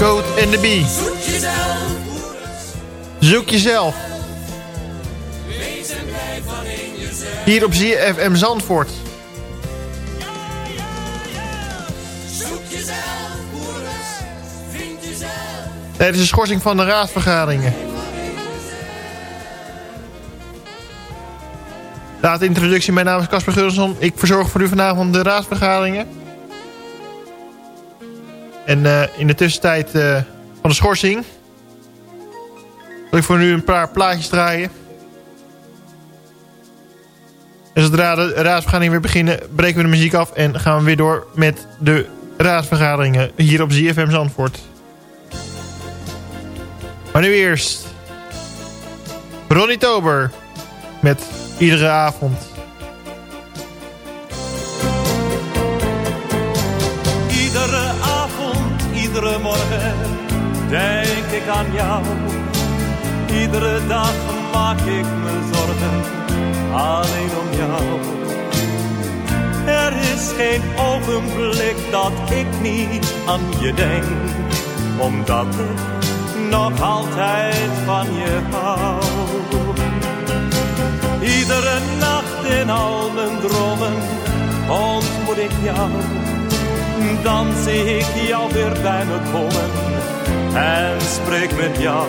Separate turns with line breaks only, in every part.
Code and the Bee. Zoek jezelf. Hier op ZFM Zandvoort. Tijdens de schorsing van de raadsvergaderingen. Laat introductie, mijn naam is Casper Gulson. Ik verzorg voor u vanavond de raadsvergaderingen. En uh, in de tussentijd uh, van de schorsing... wil ik voor u een paar plaatjes draaien. En zodra de raadsvergaderingen weer beginnen... breken we de muziek af en gaan we weer door met de raadsvergaderingen... hier op ZFM Zandvoort. Maar nu eerst... Ronnie Tober met iedere avond.
Denk ik aan jou. Iedere dag maak ik me zorgen, alleen om jou. Er is geen ogenblik dat ik niet aan je denk, omdat ik nog altijd van je hou. Iedere nacht in al mijn dromen ontmoet ik jou. Dan zie ik jou weer bij me komen en spreek met jou.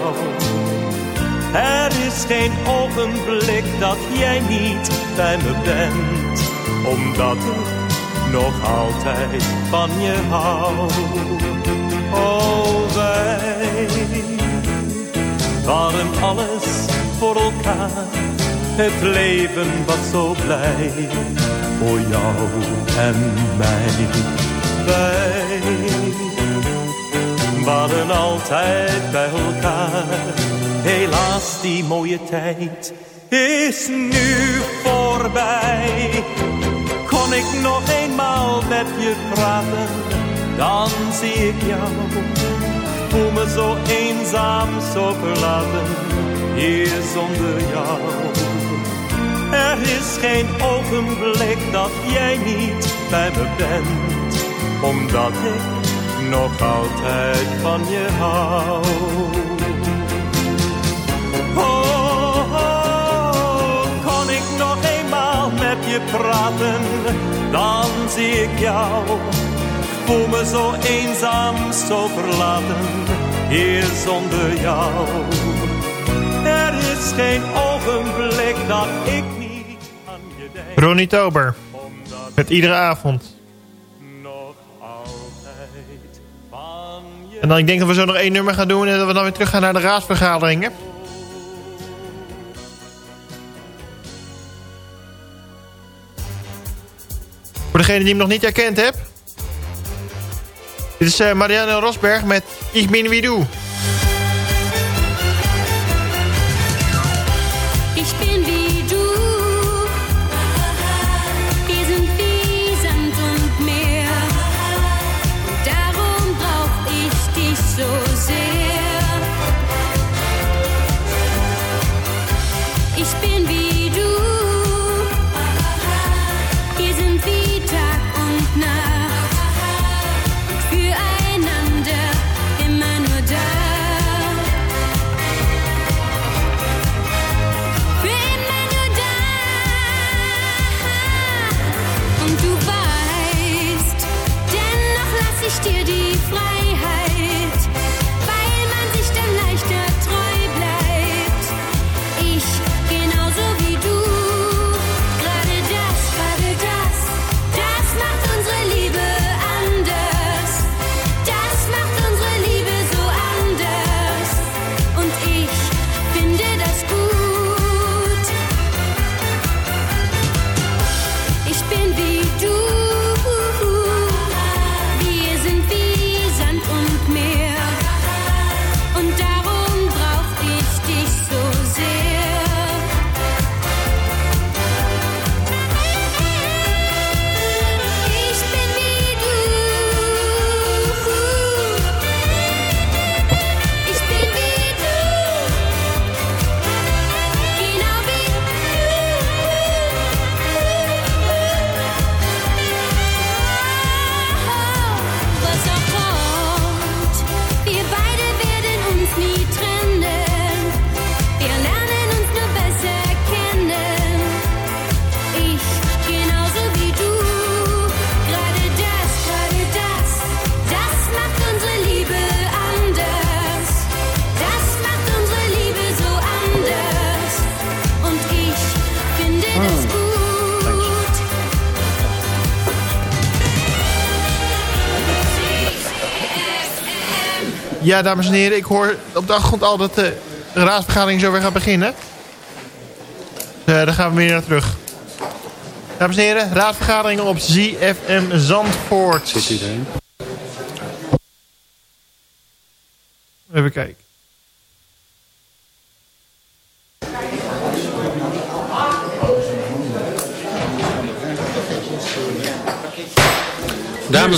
Er is geen ogenblik dat jij niet bij me bent, omdat ik nog altijd van je hou. Oh, wij waren alles voor elkaar het leven was zo blij voor jou en mij. Wij waren altijd bij elkaar. Helaas, die mooie tijd is nu voorbij. Kon ik nog eenmaal met je praten, dan zie ik jou. Voel me zo eenzaam, zo verlaten, hier zonder jou. Er is geen ogenblik dat jij niet bij me bent, omdat ik nog altijd van je hou. Oh, kon ik nog eenmaal met je praten, dan zie ik jou. Voel me zo eenzaam, zo verlaten, hier zonder jou. Er is geen ogenblik dat ik
Ronnie Tober. Met iedere avond. En dan ik denk dat we zo nog één nummer gaan doen... en dat we dan weer terug gaan naar de raadsvergaderingen. Voor degene die hem nog niet herkend hebt... Dit is uh, Marianne Rosberg met Ich bin wie du. Ja, dames en heren, ik hoor op de achtergrond al dat de raadsvergadering zo weer gaat beginnen. Uh, daar gaan we weer naar terug. Dames en heren, raadsvergadering op ZFM Zandvoort.
Zit iedereen?
Even kijken.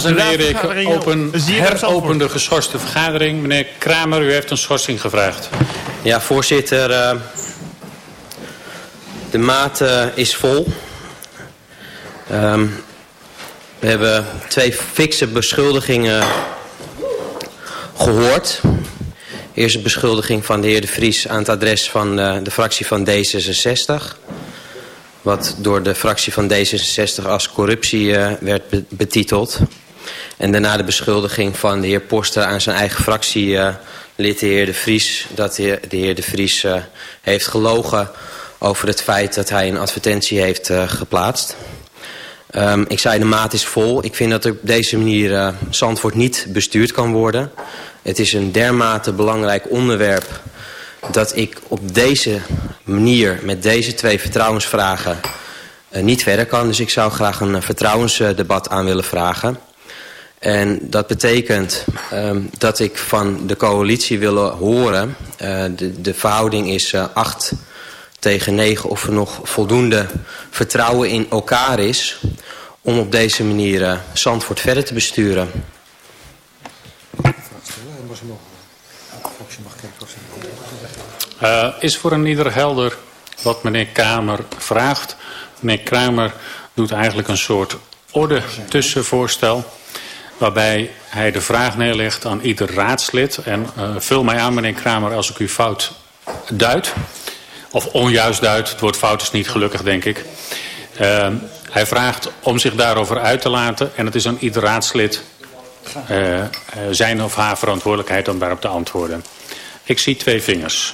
Dames en heren, ik open, heropen de geschorste vergadering. Meneer Kramer, u heeft een schorsing gevraagd.
Ja, voorzitter. Uh, de maat uh, is vol. Um, we hebben twee fikse beschuldigingen gehoord. Eerst een beschuldiging van de heer De Vries aan het adres van uh, de fractie van D66 wat door de fractie van D66 als corruptie uh, werd betiteld. En daarna de beschuldiging van de heer Poster aan zijn eigen fractielid, uh, de heer De Vries... dat de, heer De Vries uh, heeft gelogen over het feit dat hij een advertentie heeft geplaatst. Um, ik zei de maat is vol. Ik vind dat op deze manier Zandvoort niet bestuurd kan worden. Het is een dermate belangrijk onderwerp dat ik op deze manier met deze twee vertrouwensvragen uh, niet verder kan. Dus ik zou graag een uh, vertrouwensdebat aan willen vragen. En dat betekent um, dat ik van de coalitie wil horen... Uh, de, de verhouding is 8 tegen 9 of er nog voldoende vertrouwen in elkaar is... om op deze manier Zandvoort verder te besturen.
Uh, is voor een ieder helder wat meneer Kramer vraagt. Meneer Kramer doet eigenlijk een soort orde tussenvoorstel. Waarbij hij de vraag neerlegt aan ieder raadslid. En uh, vul mij aan meneer Kramer als ik u fout duid. Of onjuist duid. Het woord fout is niet gelukkig denk ik. Uh, hij vraagt om zich daarover uit te laten. En het is aan ieder raadslid uh, zijn of haar verantwoordelijkheid om daarop te antwoorden. Ik zie twee vingers.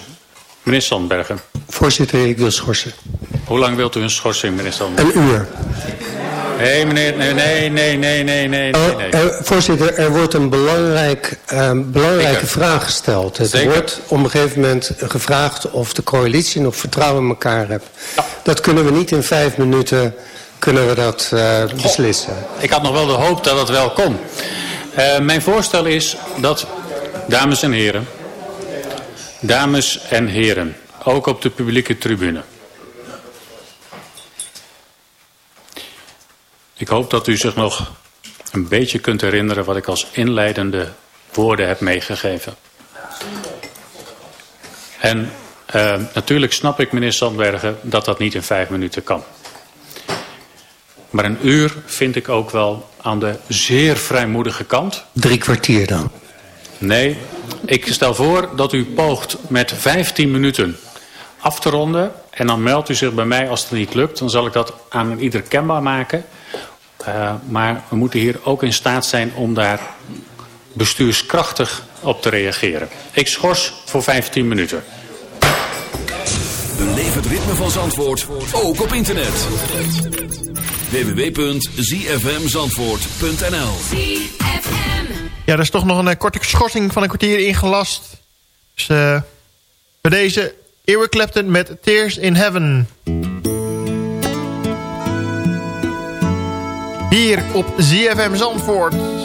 Meneer Sandbergen.
Voorzitter, ik wil schorsen.
Hoe lang wilt u een schorsing, meneer Sandbergen?
Een uur.
Nee, meneer, nee, nee, nee, nee, nee, nee. nee.
Uh, voorzitter, er wordt een belangrijk, uh, belangrijke vraag gesteld. Het Zeker. wordt op een gegeven moment gevraagd of de coalitie nog vertrouwen in elkaar heeft. Ja. Dat kunnen we niet in vijf minuten kunnen we dat uh, beslissen.
Goh, ik had nog wel de hoop dat het wel kon. mijn voorstel is dat, dames en heren... Dames en heren, ook op de publieke tribune. Ik hoop dat u zich nog een beetje kunt herinneren wat ik als inleidende woorden heb meegegeven. En uh, natuurlijk snap ik, meneer Sandbergen, dat dat niet in vijf minuten kan. Maar een uur vind ik ook wel aan de zeer vrijmoedige kant.
Drie kwartier dan?
Nee, ik stel voor dat u poogt met 15 minuten af te ronden. En dan meldt u zich bij mij als het niet lukt. Dan zal ik dat aan ieder kenbaar maken. Uh, maar we moeten hier ook in staat zijn om daar bestuurskrachtig op te reageren. Ik schors voor 15 minuten.
Beleef het ritme van Zandvoort, ook op internet. www.zfmzandvoort.nl
ja, er is toch nog een uh, korte schorsing van een kwartier ingelast. Dus uh, bij deze Eric Clapton met Tears in Heaven. Hier op ZFM Zandvoort.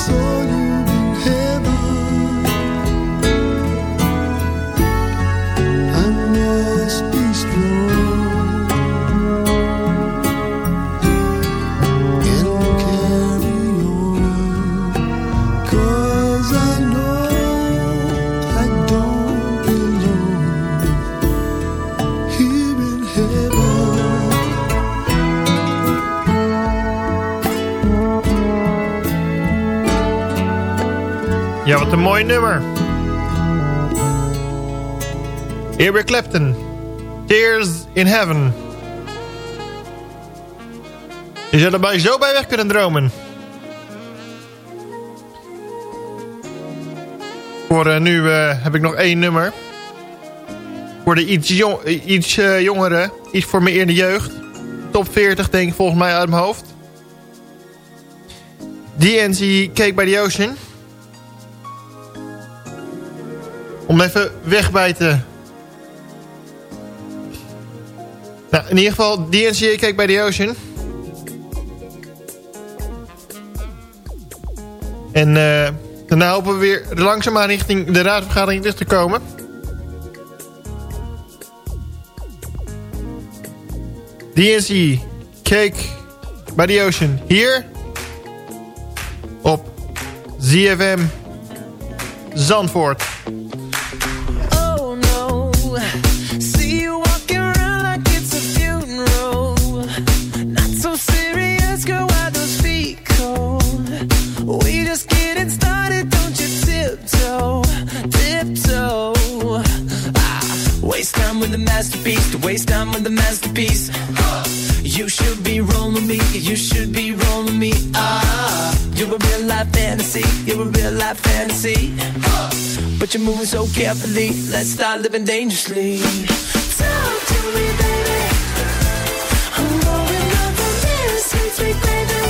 So. Nummer. Eric Clapton. Tears in Heaven. Je zou erbij zo bij weg kunnen dromen. Voor uh, nu uh, heb ik nog één nummer. Voor de iets, jong, iets uh, jongeren. Iets voor me in de jeugd. Top 40 denk ik volgens mij uit mijn hoofd. DNC Cake by the Ocean. Om even wegbijten. Nou, in ieder geval DNC Cake by the Ocean. En uh, daarna hopen we weer langzaamaan richting de raadsvergadering terug te komen. DNC Cake by the Ocean. Hier op ZFM Zandvoort.
Waste time with the masterpiece, to waste time with the masterpiece. You should be rolling me, you should be rolling me. Ah, you're a real life fantasy, you're a real life fantasy. But you're moving so carefully, let's start living dangerously. Talk to me, baby. I'm going up on this, sweet, sweet baby.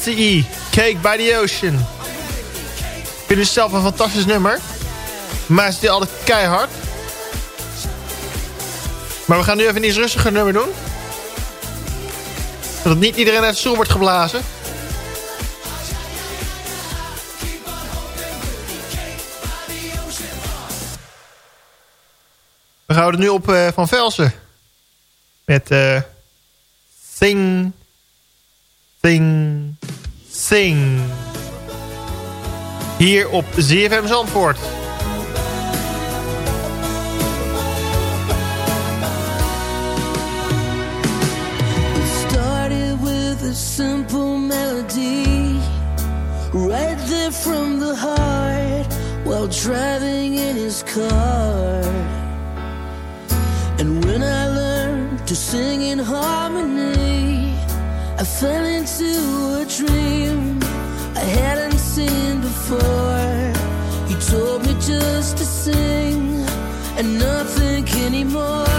DNCE, Cake by the Ocean. Ik vind het zelf een fantastisch nummer. Maar het is altijd keihard. Maar we gaan nu even een iets rustiger nummer doen. Zodat niet iedereen uit de stoel wordt geblazen. We houden nu op eh, Van Velsen. Met eh Sing, Sing, sing. Hier op ZFM Zandvoort.
a simple melody right there from the heart while driving in his car
and when i learned to sing in harmony I fell into a dream I hadn't seen before. You told me just to sing and not think anymore.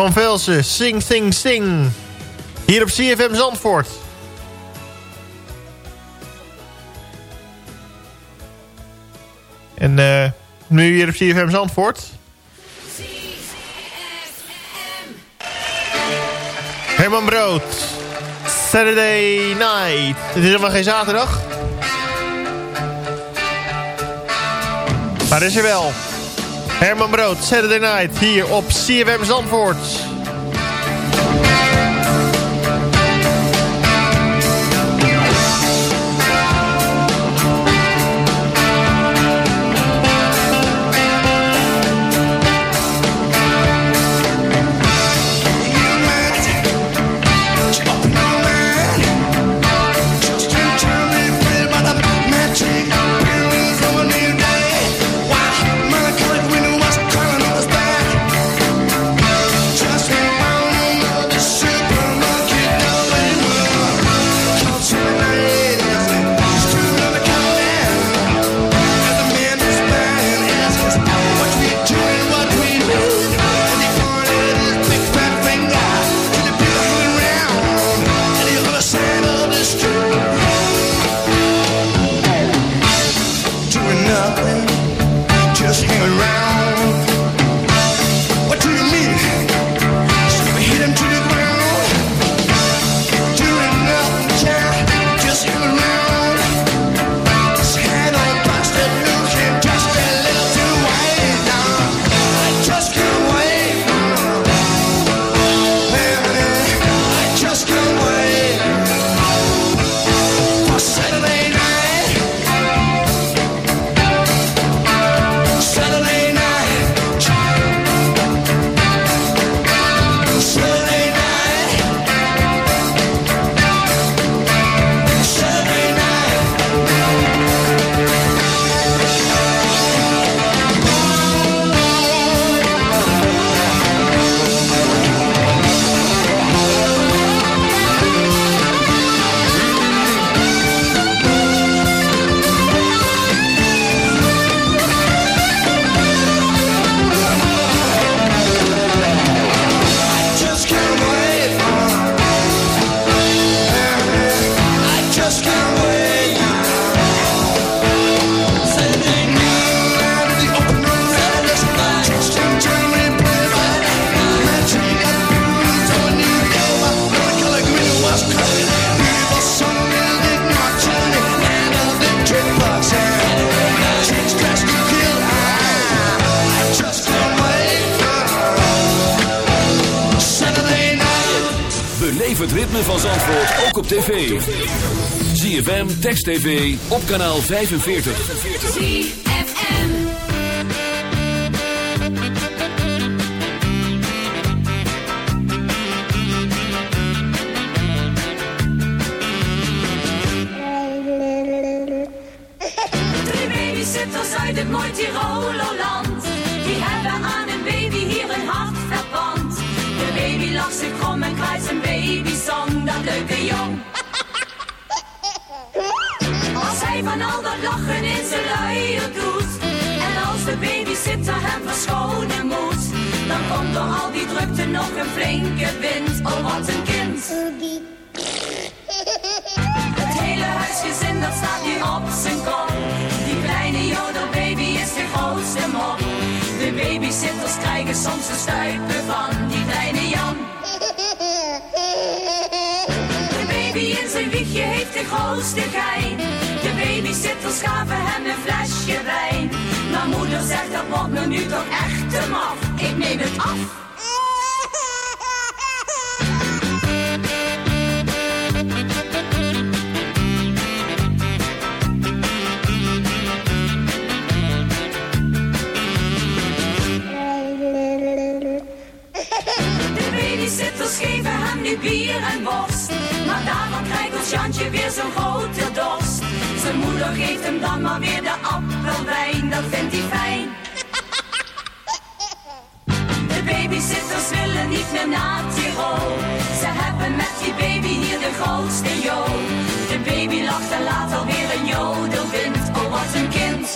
van Velsen. Sing, sing, sing. Hier op CFM Zandvoort. En eh, nu hier op CFM Zandvoort. Herman Brood. Saturday night. Het is helemaal geen zaterdag. Maar is er wel. Herman Brood, Saturday Night, hier op CFM Zandvoort.
Text TV, op kanaal 45.
Flinke wind. Oh, wat een kind. Het hele huisgezin dat staat nu op zijn kop. Die kleine jodelbaby is de grootste mop. De babysitters krijgen soms een stuipen van die kleine Jan. De baby in zijn wiegje heeft de grootste gein. De babysitters gaven hem een flesje wijn. Maar moeder zegt dat wordt me nu toch echt te maf. Ik neem het af. Weer zo'n grote dorst. Zijn moeder geeft hem dan maar weer de appelwijn, dat vindt hij fijn. De babysitters willen niet meer naar Tirol. Ze hebben met die baby hier de grootste jo. De baby lacht en laat alweer een jodelwind. Oh, wat een kind.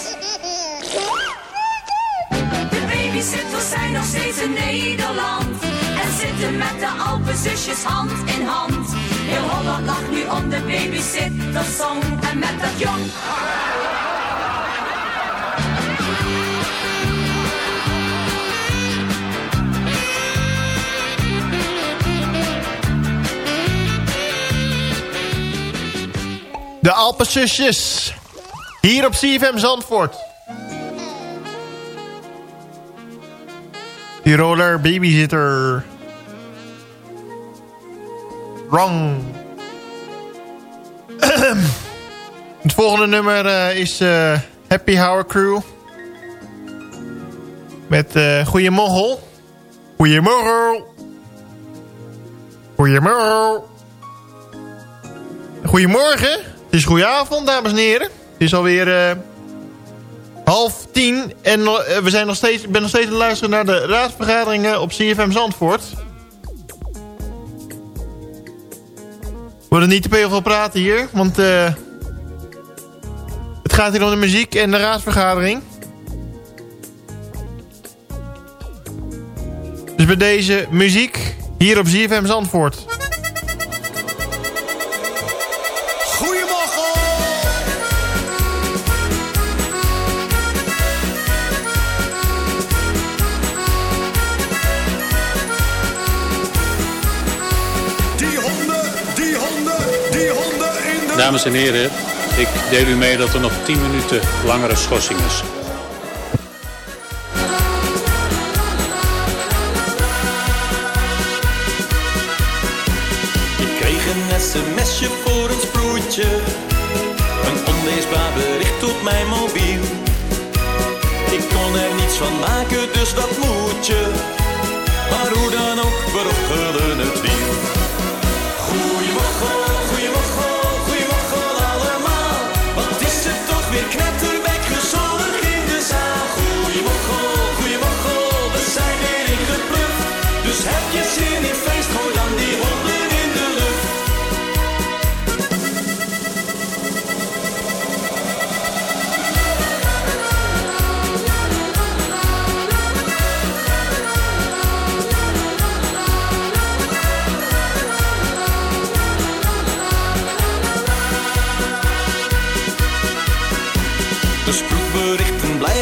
De babysitters zijn nog steeds in Nederland. En zitten met de Alpenzusjes hand in hand. Heel Holland lacht nu om de babysittersong. En met dat jong.
De Alpenzusjes. Hier op CFM Zandvoort. Tiroler babysitter. Wrong. Het volgende nummer eh, is eh, Happy Hour Crew. Met uh, Goeiemorgen. Goeiemorgen. Goeiemorgen. Goedemorgen. Het is goedenavond, dames en heren. Het is alweer eh, half tien. En we zijn nog steeds, ben nog steeds het luisteren naar de raadsvergaderingen op CFM Zandvoort. Willen niet te veel praten hier, want eh, het gaat hier om de muziek en de raadsvergadering. Dus bij deze muziek hier op CFM Zandvoort.
Dames en heren, ik deel u mee dat er nog 10 minuten langere schorsing is.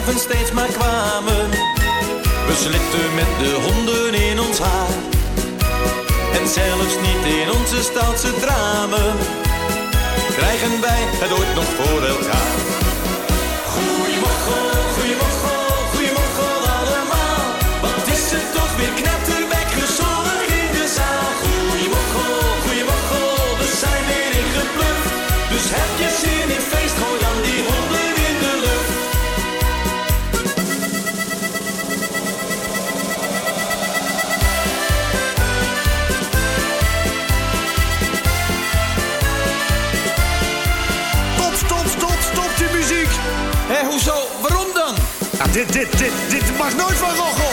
bedrijven steeds maar kwamen. We slipten met de honden in ons haar. En zelfs niet in onze stadse dramen. Krijgen wij het ooit nog voor elkaar.
dit, dit, dit, dit mag nooit van
Rocco.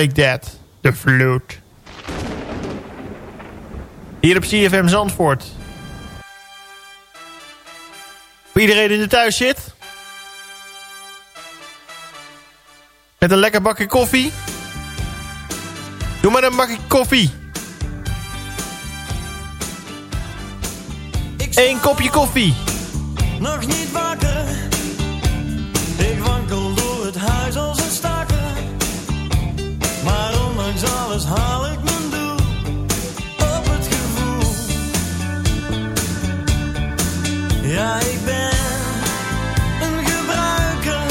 Take That, The Flute. Hier op CFM Zandvoort. Voor iedereen die er thuis zit. Met een lekker bakje koffie. Doe maar een bakje koffie. Eén kopje koffie.
Nog niet wakker. haal ik mijn doel op het gevoel. Ja, ik ben een gebruiker,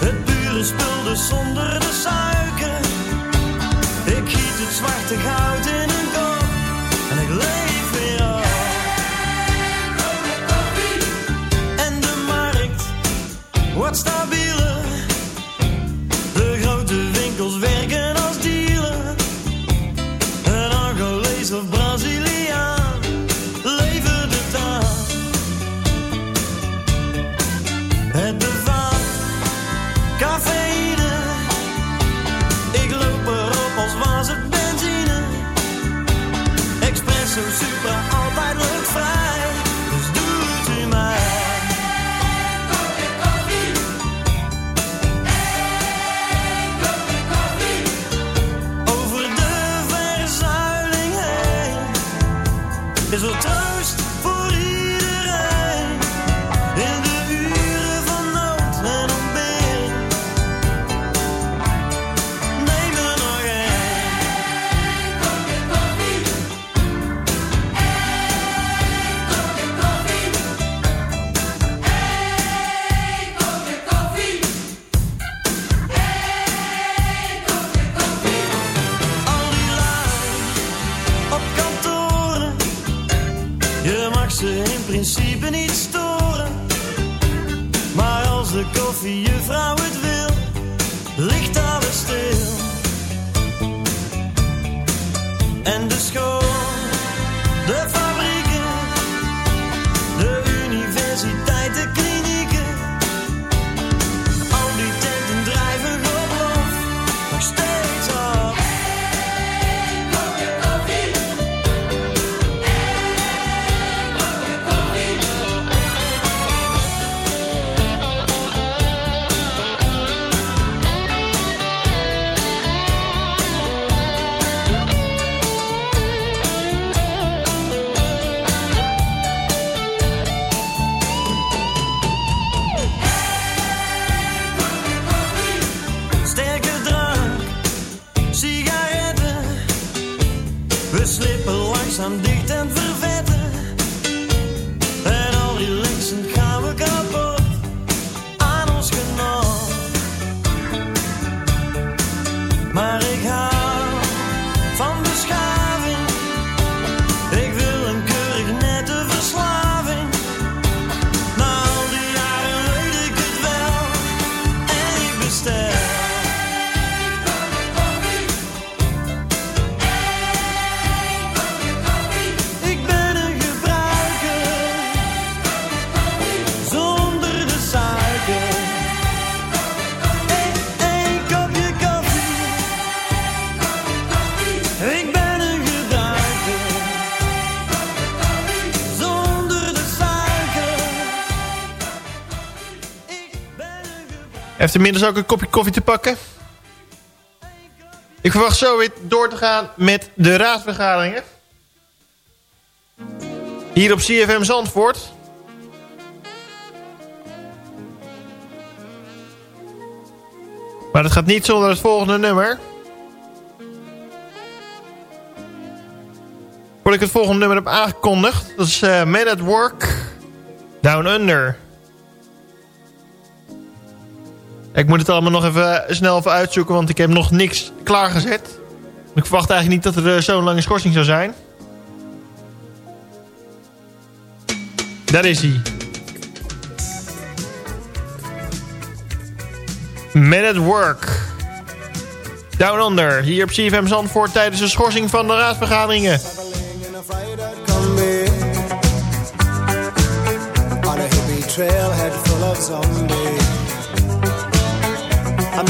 het pure spul dus zonder de suiker. Ik giet het zwarte goud in een kop en ik leef weer op. En de markt wordt.
Heeft inmiddels ook een kopje koffie te pakken. Ik verwacht zo weer door te gaan met de raadsvergaderingen. Hier op CFM Zandvoort. Maar dat gaat niet zonder het volgende nummer. Voordat ik het volgende nummer heb aangekondigd. Dat is uh, Man at Work. Down Under. Ik moet het allemaal nog even snel even uitzoeken, want ik heb nog niks klaargezet. Ik verwacht eigenlijk niet dat er uh, zo'n lange schorsing zou zijn. Daar is hij. Man at Work. Down Under, hier op CFM Zandvoort tijdens de schorsing van de raadsvergaderingen.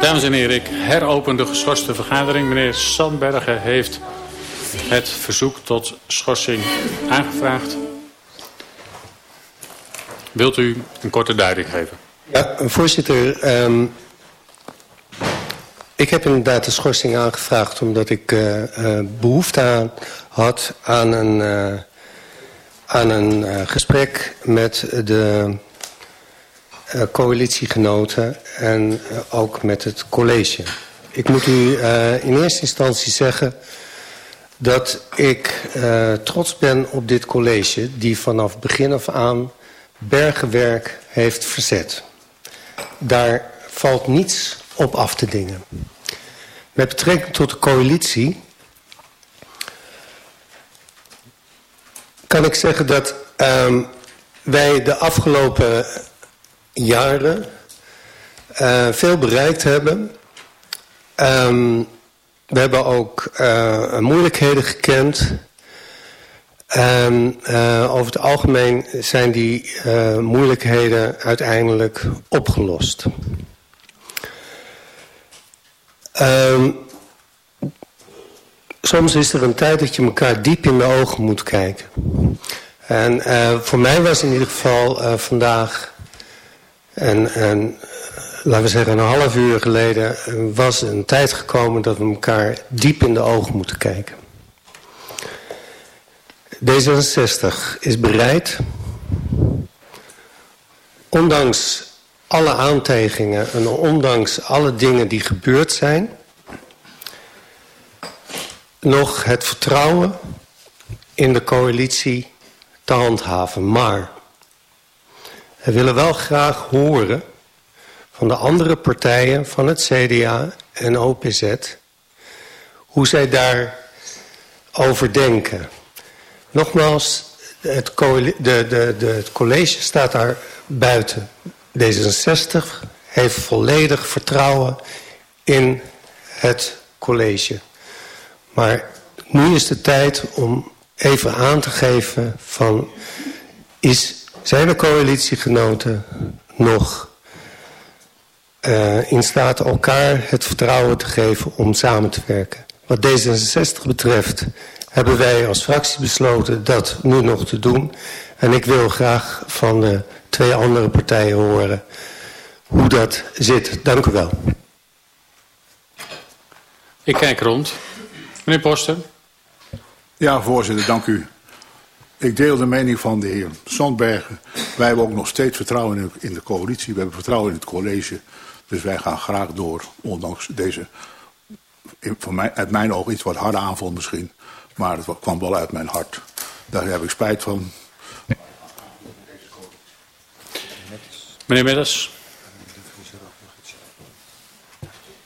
Dames en heren, ik heropen de geschorste vergadering. Meneer Sandbergen heeft het verzoek tot schorsing aangevraagd. Wilt u een korte duiding geven?
Ja, voorzitter. ehm, ik heb inderdaad de schorsing aangevraagd omdat ik eh, eh, behoefte aan, had aan een, eh, aan een gesprek met de coalitiegenoten en ook met het college. Ik moet u in eerste instantie zeggen dat ik eh, trots ben op dit college... die vanaf begin af aan bergenwerk heeft verzet. Daar valt niets op af te dingen. Met betrekking tot de coalitie... kan ik zeggen dat ehm, wij de afgelopen jaren eh, veel bereikt hebben. Ehm, we hebben ook eh, moeilijkheden gekend. En eh, over het algemeen zijn die eh, moeilijkheden uiteindelijk opgelost. Ehm, soms is er een tijd dat je elkaar diep in de ogen moet kijken. En voor mij was in ieder geval vandaag, en, en eh, laten we zeggen een half uur geleden, eh, was een tijd gekomen dat we elkaar diep in de ogen moeten kijken. D66 is bereid, ondanks alle aantijgingen en ondanks alle dingen die gebeurd zijn, nog het vertrouwen in de coalitie te handhaven. Maar we willen wel graag horen van de andere partijen, van het CDA en OPZ, hoe zij daarover denken. Nogmaals, het, coali- de, de, de, het college staat daar buiten. D66 heeft volledig vertrouwen in het college. Maar nu is de tijd om even aan te geven van... Is, zijn de coalitiegenoten nog uh, in staat elkaar het vertrouwen te geven om samen te werken? Wat D66 betreft hebben wij als fractie besloten dat nu nog te doen. En ik wil graag van de twee andere partijen horen hoe dat zit. Dank u wel.
Ik kijk rond. Meneer Poster.
Ja, voorzitter, dank u. Ik deel de mening van de heer Sandbergen. Wij hebben ook nog steeds vertrouwen in de, in de coalitie. We hebben vertrouwen in het college. Dus wij gaan graag door, ondanks deze, van mij, uit mijn ogen iets wat harde aanval misschien. Maar het kwam wel uit mijn hart. Daar heb ik spijt van.
Meneer Middels.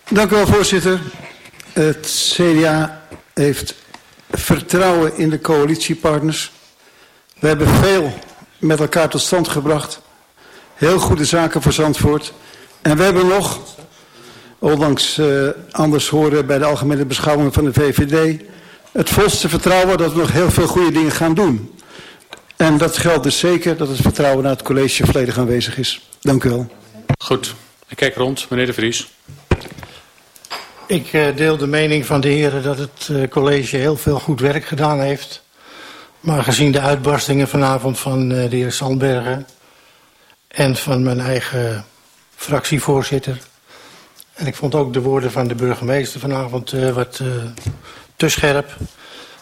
Dank u wel, voorzitter. Het CDA heeft vertrouwen in de coalitiepartners. We hebben veel met elkaar tot stand gebracht. Heel goede zaken voor Zandvoort. En we hebben nog, ondanks eh, anders horen bij de algemene beschouwing van de VVD... het volste vertrouwen dat we nog heel veel goede dingen gaan doen. En dat geldt dus zeker dat het vertrouwen naar het college volledig aanwezig is. Dank u wel.
Goed. Ik kijk rond. Meneer De Vries.
Ik eh, deel de mening van de heren dat het eh, college heel veel goed werk gedaan heeft. Maar gezien de uitbarstingen vanavond van eh, de heer Sandbergen en van mijn eigen fractievoorzitter. En ik vond ook de woorden van de burgemeester vanavond eh, wat eh, te scherp.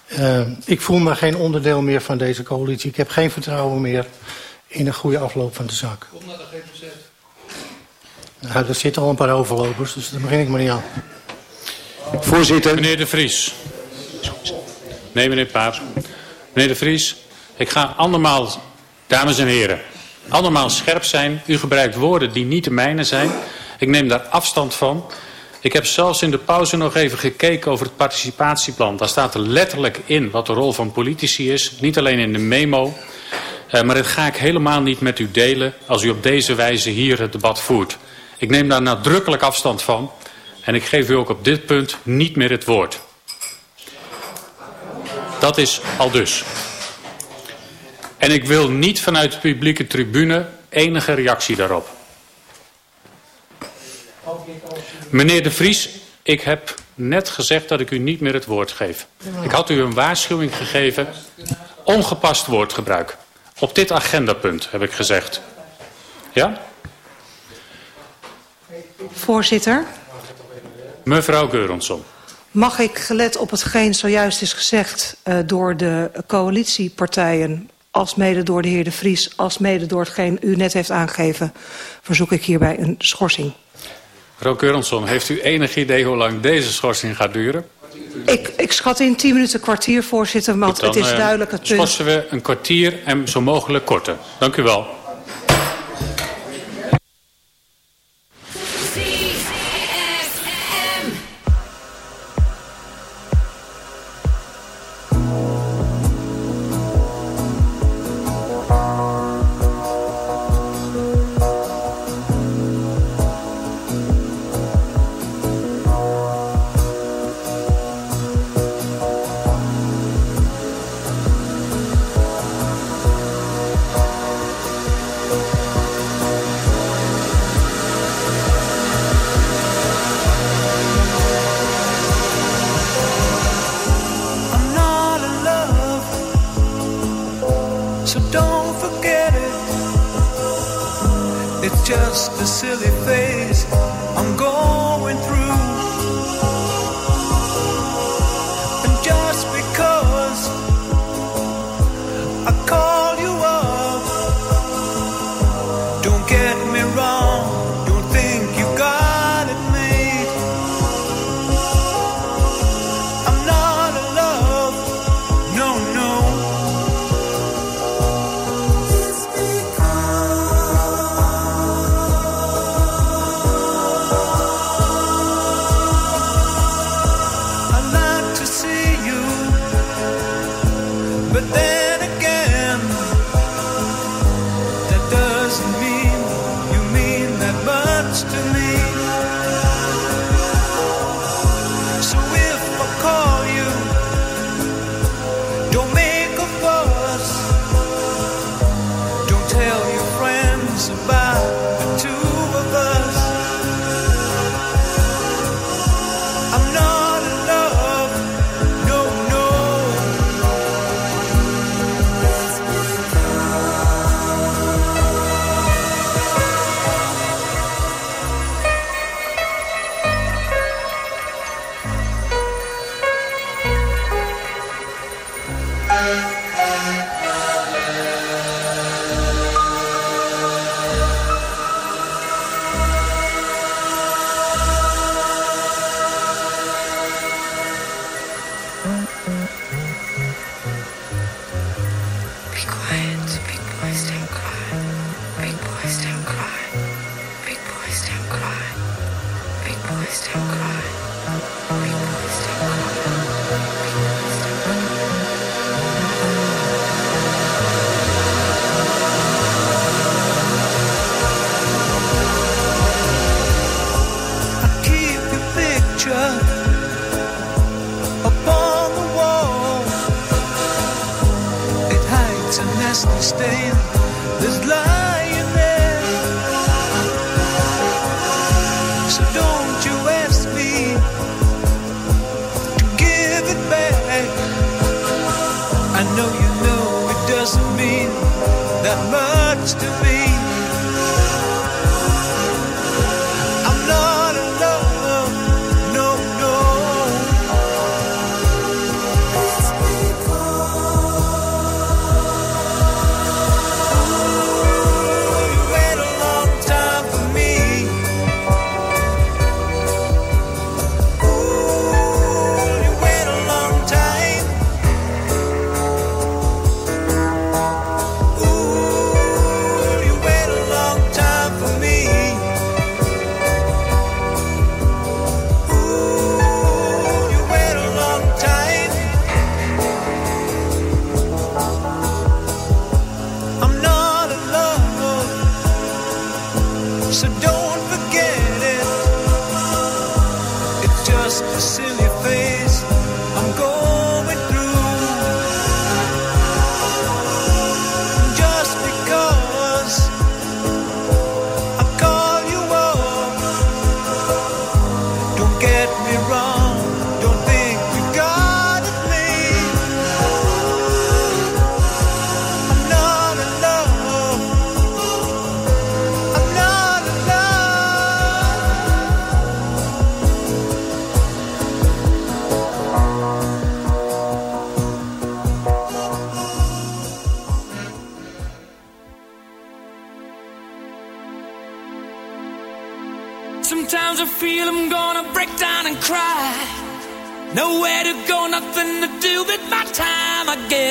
Eh, ik voel me geen onderdeel meer van deze coalitie. Ik heb geen vertrouwen meer in een goede afloop van de zaak.
Kom naar de GPZ.
Nou, er zitten al een paar overlopers, dus daar begin ik maar niet aan.
Voorzitter. Meneer De Vries. Nee, meneer Paap. Meneer De Vries, ik ga andermaal, dames en heren, andermaal scherp zijn. U gebruikt woorden die niet de mijne zijn. Ik neem daar afstand van. Ik heb zelfs in de pauze nog even gekeken over het participatieplan. Daar staat er letterlijk in wat de rol van politici is. Niet alleen in de memo. Uh, maar dat ga ik helemaal niet met u delen als u op deze wijze hier het debat voert. Ik neem daar nadrukkelijk afstand van. En ik geef u ook op dit punt niet meer het woord. Dat is al dus. En ik wil niet vanuit de publieke tribune enige reactie daarop. Meneer De Vries, ik heb net gezegd dat ik u niet meer het woord geef. Ik had u een waarschuwing gegeven. Ongepast woordgebruik. Op dit agendapunt heb ik gezegd. Ja?
Voorzitter,
Mevrouw Geuronsson.
mag ik gelet op hetgeen zojuist is gezegd eh, door de coalitiepartijen... als mede door de heer De Vries, als mede door hetgeen u net heeft aangegeven... verzoek ik hierbij een schorsing.
Mevrouw Geuronsson, heeft u enig idee hoe lang deze schorsing gaat duren?
Ik, ik schat in 10 minuten kwartier, voorzitter, want
Dan,
het is
eh,
duidelijk het punt...
Schorsen we een kwartier en zo mogelijk korter. Dank u wel.
Silly that much to me.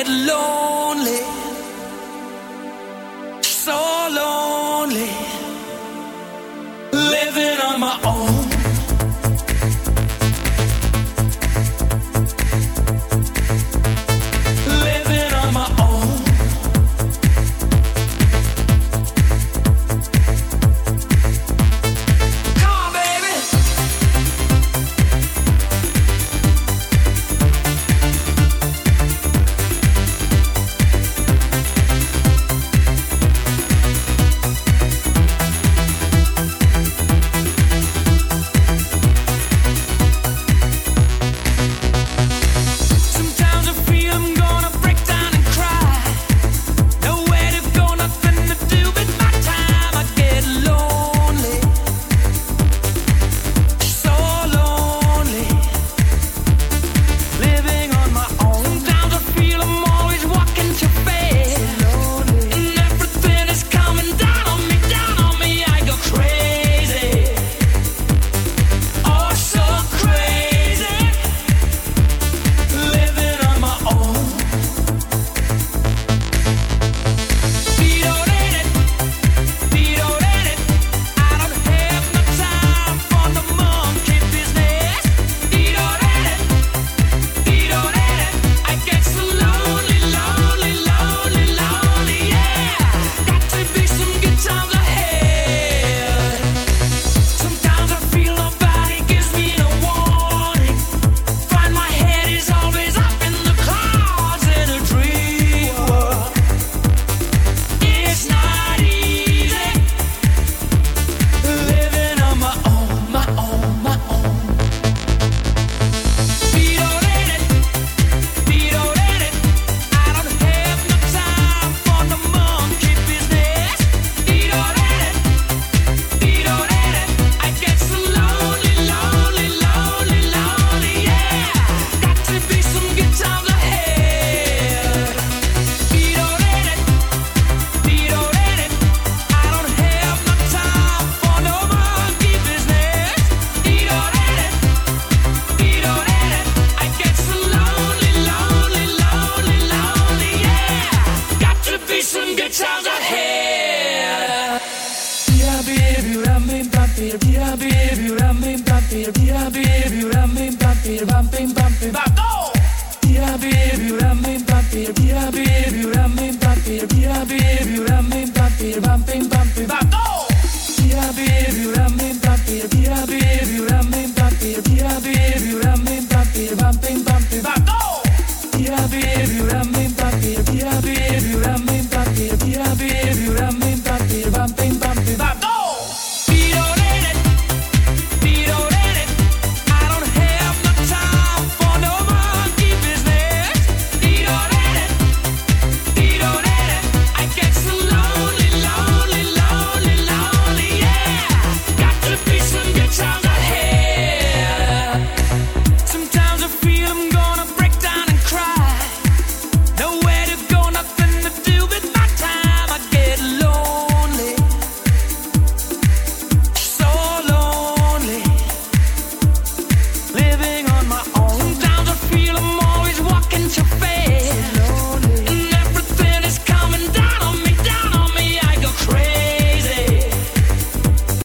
get.